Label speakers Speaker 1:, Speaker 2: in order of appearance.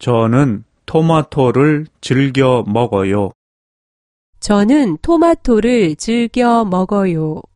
Speaker 1: 저는 토마토를 즐겨 먹어요.
Speaker 2: 저는 토마토를 즐겨 먹어요.